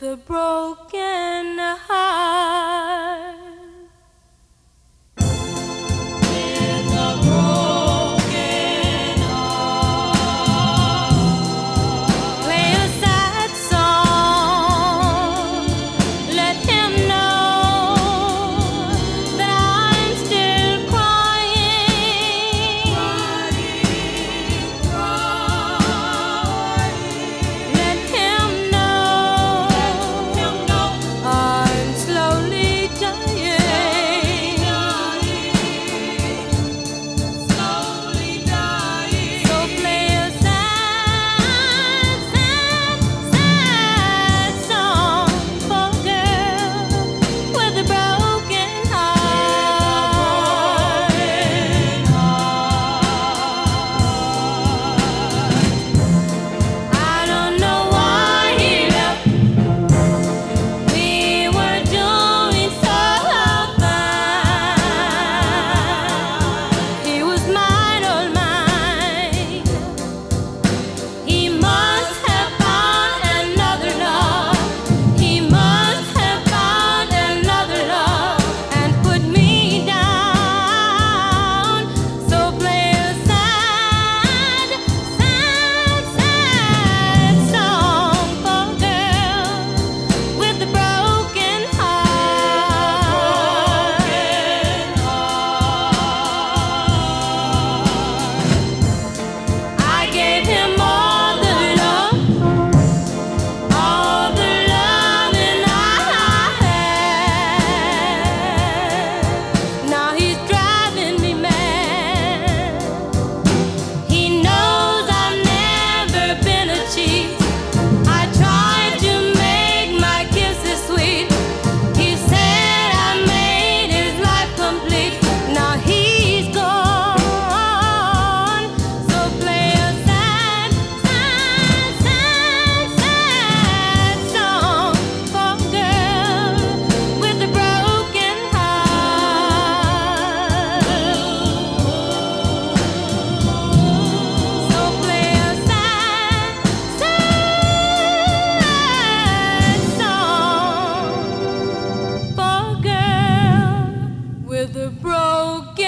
with a broken heart. broken.